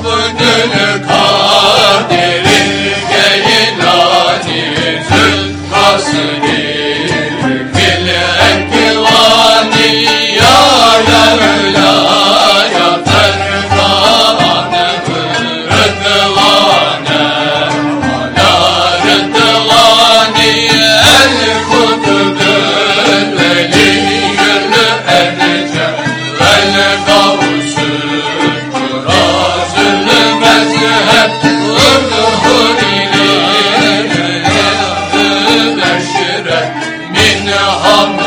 Abdülkadir Geylani Zülkasri Fil in your home.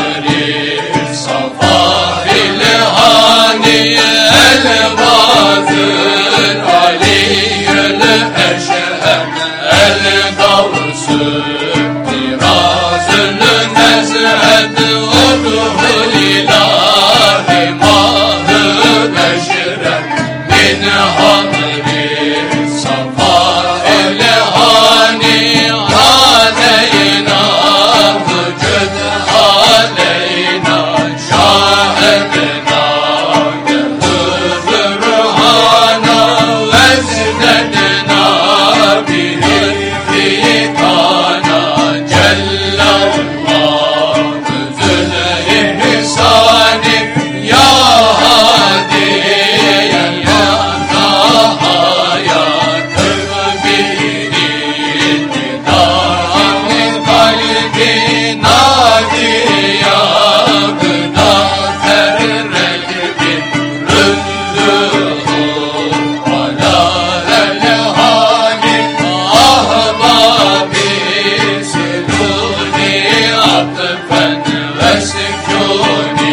Let's enjoy.